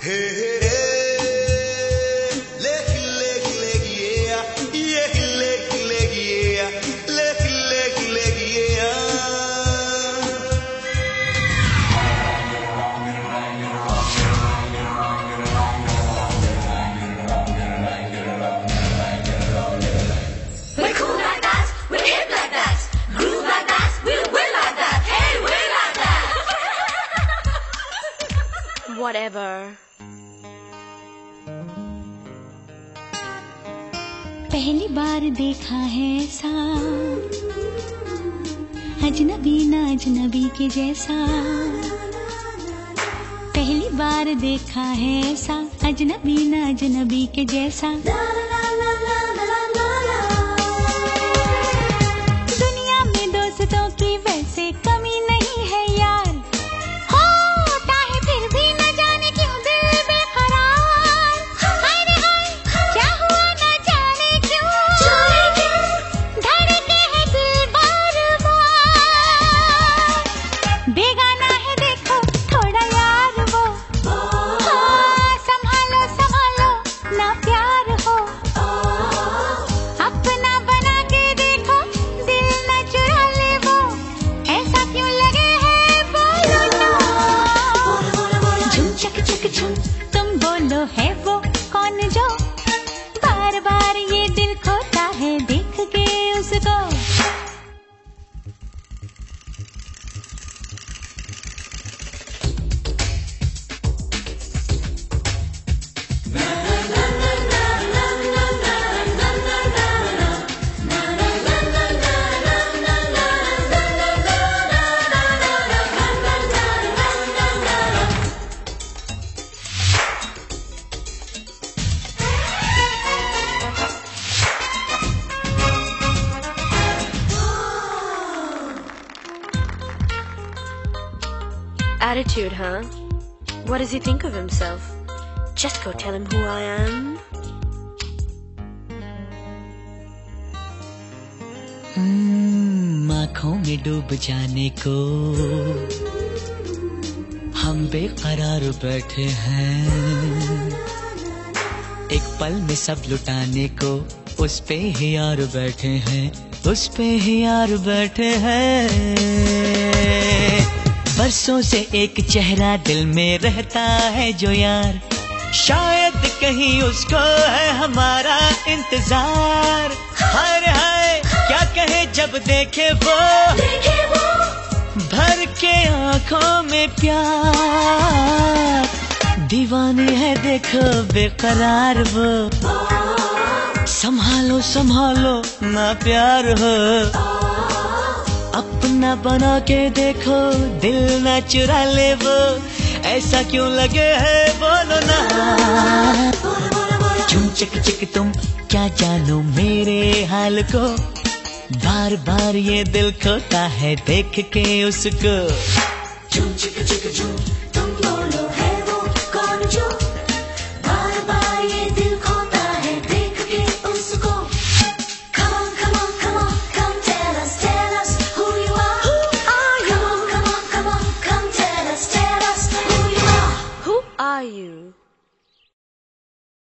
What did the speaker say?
Hey. Whatever. पहली बार देखा है ऐसा अजनबी ना अजनबी के जैसा पहली बार देखा है ऐसा अजनबी ना अजनबी के जैसा संभालो ना प्यार हो। अपना बना के देखो दिल न चुरा ले वो। ऐसा क्यों लगे है बोलो ना। झुम चक चक झुम तुम बोलो है Attitude, huh? What does he think of himself? Just go tell him who I am. हम्म, आँखों में डूब जाने को हम बेकरार बैठे हैं एक पल में सब लुटाने को उस पे ही यार बैठे हैं उस पे ही यार बैठे हैं बरसों से एक चेहरा दिल में रहता है जो यार। शायद कहीं उसको है हमारा इंतज़ार। हाय रे हाय क्या कहे जब देखे वो? भर के आँखों में प्यार। दीवानी है देखो बेकरार वो। संभालो संभालो ना प्यार हो। अपना बना के देखो, दिल ना चुरा ले वो। ऐसा क्यों लगे है, बोलो ना। चिक चिक तुम, क्या जानो मेरे हाल को। बार बार ये दिल खोता है, देख के उसको। झूम चिक चिक झूम